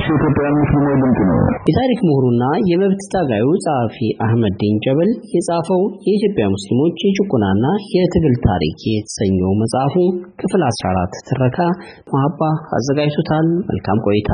ተንቀሳቃሽ የኢትዮጵያውያን ሙስሊሞች ድምፅ ነው። የታሪክ ምሁሩና የመብት ታጋዩ ጸሐፊ አህመድ ዲን ጀበል የጻፈው የኢትዮጵያ ሙስሊሞች የጭቆናና የትግል ታሪክ የተሰኘው መጽሐፉ ክፍል 14 ትረካ ማባ አዘጋጅቶታል። መልካም ቆይታ።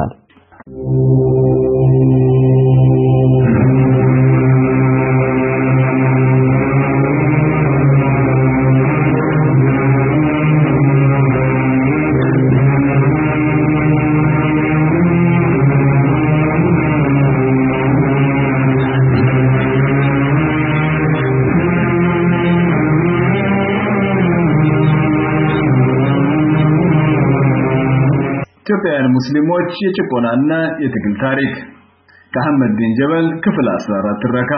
ኢትዮጵያውያን ሙስሊሞች የጭቆናና የትግል ታሪክ ከአህመድ ዲን ጀበል ክፍል 14 ትረካ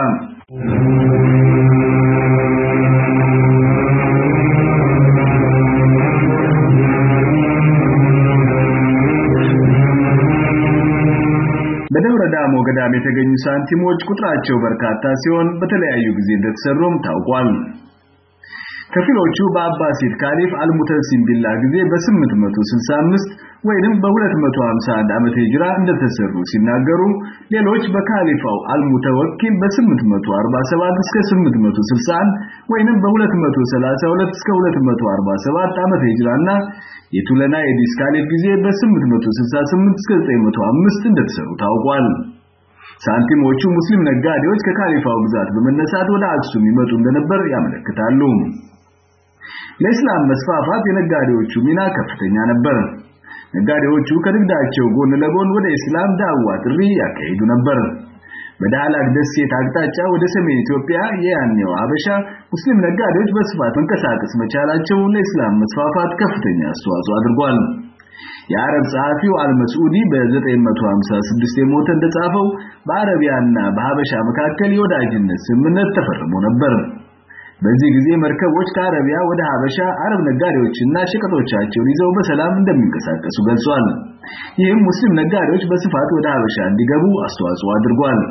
በደብረ ዳሞ ገዳም የተገኙ ሳንቲሞች ቁጥራቸው በርካታ ሲሆን በተለያዩ ጊዜ እንደተሰሩም ታውቋል። ከፊሎቹ በአባሲድ ካሊፍ አልሙተሲም ቢላ ጊዜ በ865 ወይንም በ251 ዓመተ ሂጅራ እንደተሰሩ ሲናገሩ ሌሎች በካሊፋው አልሙተወኪል በ847 እስከ 861 ወይንም በ232 እስከ 247 ዓመተ ሂጅራና የቱለና የዲስ ካሊፍ ጊዜ በ868 እስከ 905 እንደተሰሩ ታውቋል። ሳንቲሞቹ ሙስሊም ነጋዴዎች ከካሊፋው ግዛት በመነሳት ወደ አክሱም ይመጡ እንደነበር ያመለክታሉ። ለእስላም መስፋፋት የነጋዴዎቹ ሚና ከፍተኛ ነበር። ነጋዴዎቹ ከንግዳቸው ጎን ለጎን ወደ እስላም ዳዋ ጥሪ ያካሂዱ ነበር። በዳህላክ ደሴት አቅጣጫ ወደ ሰሜን ኢትዮጵያ የያኔው ሀበሻ ሙስሊም ነጋዴዎች በስፋት መንቀሳቀስ መቻላቸው ለእስላም መስፋፋት ከፍተኛ አስተዋጽኦ አድርጓል። የአረብ ጸሐፊው አልመስዑዲ በ956 የሞተ እንደጻፈው በአረቢያና በሀበሻ መካከል የወዳጅነት ስምምነት ተፈርሞ ነበር። በዚህ ጊዜ መርከቦች ከአረቢያ ወደ ሀበሻ አረብ ነጋዴዎችና ሸቀጦቻቸውን ይዘው በሰላም እንደሚንቀሳቀሱ ገልጿል። ይህም ሙስሊም ነጋዴዎች በስፋት ወደ ሀበሻ እንዲገቡ አስተዋጽኦ አድርጓል።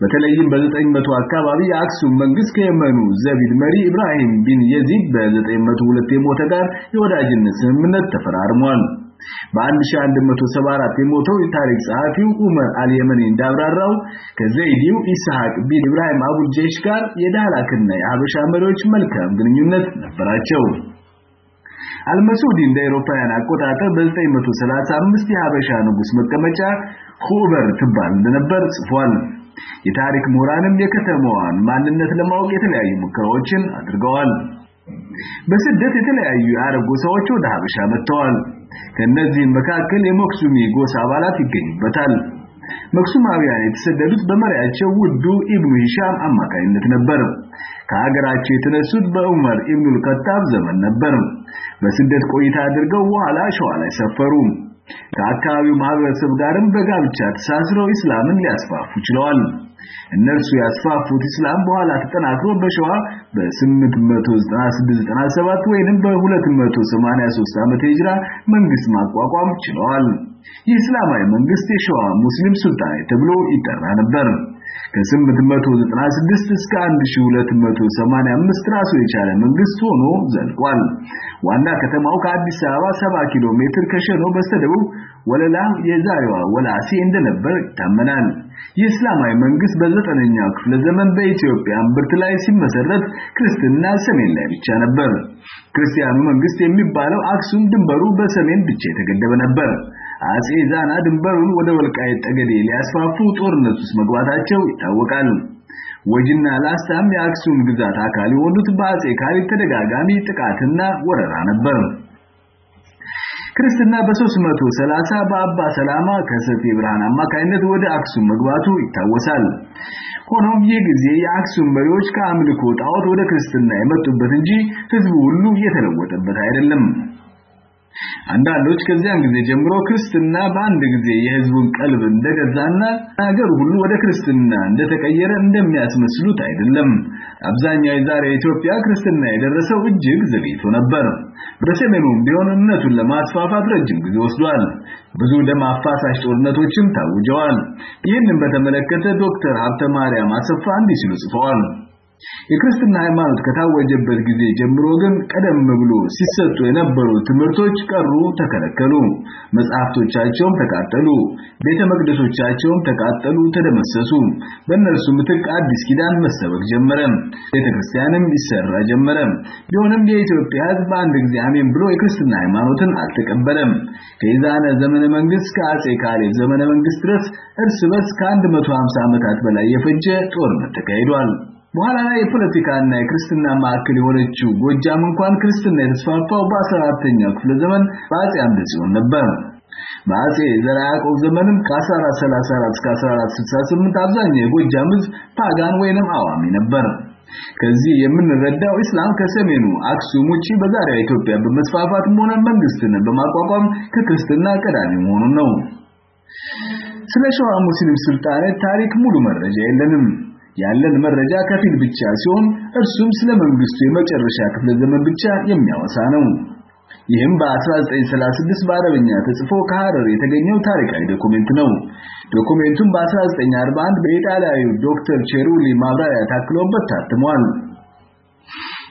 በተለይም በ900 አካባቢ የአክሱም መንግስት ከየመኑ ዘቢድ መሪ ኢብራሂም ቢን የዚድ በ902 የሞተ ጋር የወዳጅነት ስምምነት ተፈራርሟል። በ1174 የሞተው የታሪክ ጸሐፊው ዑመር አልየመኒ እንዳብራራው ከዘይዲው ኢስሐቅ ቢን ኢብራሂም አቡል ጀይሽ ጋር የዳህላክና የሀበሻ መሪዎች መልካም ግንኙነት ነበራቸው። አልመሱዲ እንደ አውሮፓውያን አቆጣጠር በ935 የሀበሻ ንጉስ መቀመጫ ሁበር ትባል እንደነበር ጽፏል። የታሪክ ምሁራንም የከተማዋን ማንነት ለማወቅ የተለያዩ ሙከራዎችን አድርገዋል። በስደት የተለያዩ የአረብ ጎሳዎች ወደ ሀበሻ መጥተዋል። ከነዚህም መካከል የመክሱሚ ጎሳ አባላት ይገኙበታል። መክሱማውያን የተሰደዱት በመሪያቸው ውዱ ኢብኑ ሂሻም አማካይነት ነበር። ከሀገራቸው የተነሱት በዑመር ኢብኑል ከታብ ዘመን ነበር። በስደት ቆይታ አድርገው በኋላ ሸዋ ላይ ሰፈሩ። ከአካባቢው ማህበረሰብ ጋርም በጋብቻ ተሳስረው እስላምን ሊያስፋፉ ችለዋል። እነርሱ ያስፋፉት እስላም በኋላ ተጠናክሮ በሸዋ በ896-97 ወይንም በ283 ዓመተ ሂጅራ መንግስት ማቋቋም ችለዋል። ይህ እስላማዊ መንግስት የሸዋ ሙስሊም ሱልጣኔት ተብሎ ይጠራ ነበር። ከ896 እስከ 1285 ራሱ የቻለ መንግስት ሆኖ ዘልቋል። ዋና ከተማው ከአዲስ አበባ 70 ኪሎ ሜትር ከሸኖ በስተደቡብ ወለላ የዛሬዋ ወላሴ እንደነበር ይታመናል። ይህ እስላማዊ መንግስት በዘጠነኛው ክፍለ ዘመን በኢትዮጵያ እምብርት ላይ ሲመሰረት ክርስትና ሰሜን ላይ ብቻ ነበር። ክርስቲያኑ መንግስት የሚባለው አክሱም ድንበሩ በሰሜን ብቻ የተገደበ ነበር። አጼ ዛና ድንበሩን ወደ ወልቃይት ጠገዴ ሊያስፋፉ ጦርነት ውስጥ መግባታቸው ይታወቃል። ወጅና ላስታም የአክሱም ግዛት አካል የሆኑት በአጼ ካሌብ ተደጋጋሚ ጥቃትና ወረራ ነበር። ክርስትና በ330 በአባ ሰላማ ከሰፊ ብርሃን አማካይነት ወደ አክሱም መግባቱ ይታወሳል። ሆኖም ይህ ጊዜ የአክሱም መሪዎች ከአምልኮ ጣዖት ወደ ክርስትና የመጡበት እንጂ ህዝቡ ሁሉ የተለወጠበት አይደለም። አንዳንዶች ከዚያን ጊዜ ጀምሮ ክርስትና በአንድ ጊዜ የህዝቡን ቀልብ እንደገዛና ሀገር ሁሉ ወደ ክርስትና እንደተቀየረ እንደሚያስመስሉት አይደለም። አብዛኛው የዛሬ ኢትዮጵያ ክርስትና የደረሰው እጅግ ዘግይቶ ነበር። በሰሜኑም ቢሆን እምነቱን ለማስፋፋት ረጅም ጊዜ ወስዷል። ብዙ ደም አፋሳሽ ጦርነቶችም ታውጀዋል። ይህንን በተመለከተ ዶክተር ሀብተ ማርያም አሰፋ እንዲህ ሲሉ ጽፈዋል። የክርስትና ሃይማኖት ከታወጀበት ጊዜ ጀምሮ ግን ቀደም ብሎ ሲሰጡ የነበሩ ትምህርቶች ቀሩ፣ ተከለከሉ። መጽሐፍቶቻቸውም ተቃጠሉ፣ ቤተ መቅደሶቻቸውም ተቃጠሉ፣ ተደመሰሱ። በእነርሱ ምትክ አዲስ ኪዳን መሰበክ ጀመረ። ቤተክርስቲያንም ይሰራ ጀመረ። ቢሆንም የኢትዮጵያ ሕዝብ በአንድ ጊዜ አሜን ብሎ የክርስትና ሃይማኖትን አልተቀበለም። ከኢዛነ ዘመነ መንግስት ከአጼ ካሌብ ዘመነ መንግስት ድረስ እርስ በርስ ከ150 ዓመታት በላይ የፈጀ ጦርነት ተካሂዷል። በኋላ ላይ የፖለቲካና የክርስትና ማዕከል የሆነችው ጎጃም እንኳን ክርስትና የተስፋፋው በ14ኛው ክፍለ ዘመን በአጼ አምደ ጽዮን ነበር። በአጼ ዘርዓ ያዕቆብ ዘመንም ከ1434 እስከ 1468 አብዛኛው የጎጃም ህዝብ ፓጋን ወይንም አዋሚ ነበር። ከዚህ የምንረዳው እስላም ከሰሜኑ አክሱም ውጪ በዛሬዋ ኢትዮጵያ በመስፋፋትም ሆነ መንግስትን በማቋቋም ከክርስትና ቀዳሚ መሆኑን ነው። ስለ ሸዋ ሙስሊም ሱልጣኔት ታሪክ ሙሉ መረጃ የለንም። ያለን መረጃ ከፊል ብቻ ሲሆን እርሱም ስለ መንግስቱ የመጨረሻ ክፍለ ዘመን ብቻ የሚያወሳ ነው። ይህም በ1936 በአረብኛ ተጽፎ ከሐረር የተገኘው ታሪካዊ document ነው። document ኡም በ1941 በኢጣሊያዊ ዶክተር ቼሩሊ ማብራሪያ ታክሎበት ታትሟል።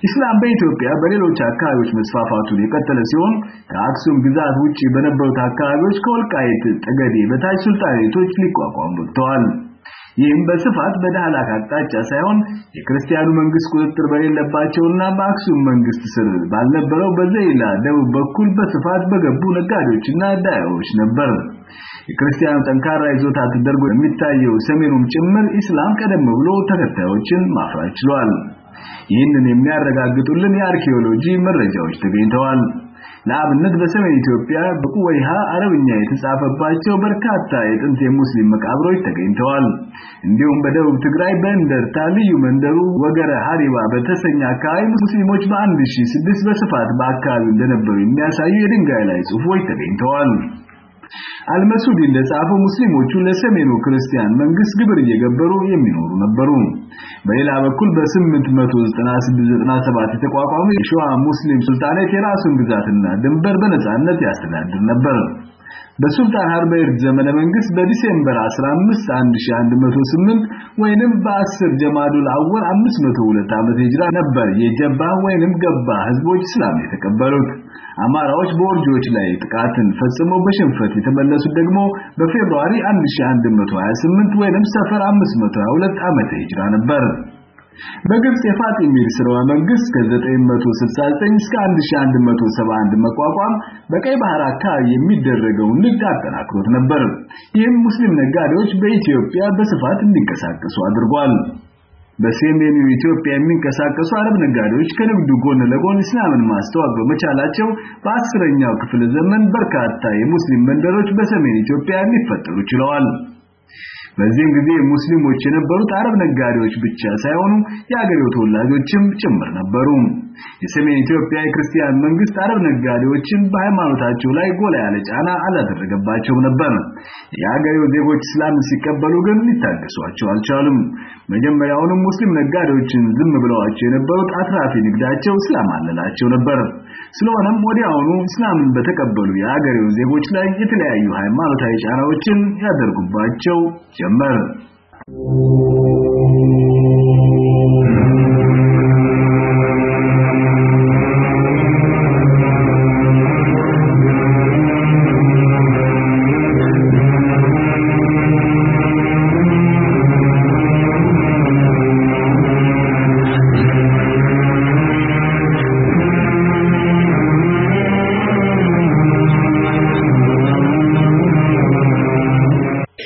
ኢስላም በኢትዮጵያ በሌሎች አካባቢዎች መስፋፋቱን የቀጠለ ሲሆን ከአክሱም ግዛት ውጪ በነበሩት አካባቢዎች ከወልቃይት ጠገዴ በታች ሱልጣኔቶች ሊቋቋሙ በቅተዋል። ይህም በስፋት በዳህላክ አቅጣጫ ሳይሆን የክርስቲያኑ መንግስት ቁጥጥር በሌለባቸውና በአክሱም መንግስት ስር ባልነበረው በዘይላ ደቡብ በኩል በስፋት በገቡ ነጋዴዎችና ዳያዎች ነበር። የክርስቲያኑ ጠንካራ ይዞታ ተደርጎ የሚታየው ሰሜኑም ጭምር ኢስላም ቀደም ብሎ ተከታዮችን ማፍራት ችሏል። ይህንን የሚያረጋግጡልን የአርኪኦሎጂ መረጃዎች ተገኝተዋል። ለአብነት በሰሜን ኢትዮጵያ በቁወይሃ አረብኛ የተጻፈባቸው በርካታ የጥንት የሙስሊም መቃብሮች ተገኝተዋል። እንዲሁም በደቡብ ትግራይ በእንደርታ ልዩ መንደሩ ወገረ ሀሪባ በተሰኘ አካባቢ ሙስሊሞች በአንድ ሺህ ስድስት በስፋት በአካባቢው እንደነበሩ የሚያሳዩ የድንጋይ ላይ ጽሑፎች ተገኝተዋል። አልመሱዲ እንደጻፈው ሙስሊሞቹ ለሰሜኑ ክርስቲያን መንግስት ግብር እየገበሩ የሚኖሩ ነበሩ። በሌላ በኩል በ896-97 የተቋቋመው የሸዋ ሙስሊም ሱልጣኔት የራሱን ግዛትና ድንበር በነጻነት ያስተዳድር ነበር። በሱልጣን ሀርበይርድ ዘመነ መንግስት በዲሴምበር 15 1108 ወይንም በ10 ጀማዱል አወል 502 ዓመተ ሂጅራ ነበር የጀባ ወይንም ገባ ህዝቦች እስላም የተቀበሉት። አማራዎች በወርጆች ላይ ጥቃትን ፈጽመው በሽንፈት የተመለሱት ደግሞ በፌብሩዋሪ 1128 ወይንም ሰፈር 522 ዓመተ ሂጅራ ነበር። በግብጽ የፋጢሚድ ስርወ መንግስት ከ969 እስከ 1171 መቋቋም በቀይ ባህር አካባቢ የሚደረገውን ንግድ አጠናክሮት ነበር። ይህም ሙስሊም ነጋዴዎች በኢትዮጵያ በስፋት እንዲንቀሳቀሱ አድርጓል። በሰሜኑ ኢትዮጵያ የሚንቀሳቀሱ አረብ ነጋዴዎች ከንግዱ ጎን ለጎን እስላምን ማስተዋወቅ በመቻላቸው በአስረኛው ክፍለ ዘመን በርካታ የሙስሊም መንደሮች በሰሜን ኢትዮጵያ ሊፈጠሩ ችለዋል። በዚህም ጊዜ ሙስሊሞች የነበሩት አረብ ነጋዴዎች ብቻ ሳይሆኑ የአገሬው ተወላጆችም ጭምር ነበሩ። የሰሜን ኢትዮጵያ የክርስቲያን መንግስት አረብ ነጋዴዎችን በሃይማኖታቸው ላይ ጎላ ያለ ጫና አላደረገባቸውም ነበር። የአገሬው ዜጎች እስላምን ሲቀበሉ ግን ሊታገሷቸው አልቻሉም። መጀመሪያውንም ሙስሊም ነጋዴዎችን ዝም ብለዋቸው የነበሩት አትራፊ ንግዳቸው ስላማለላቸው ነበር። ስለሆነም ወዲያውኑ እስላምን በተቀበሉ የአገሬው ዜጎች ላይ የተለያዩ ሃይማኖታዊ ጫናዎችን ያደርጉባቸው ጀመር።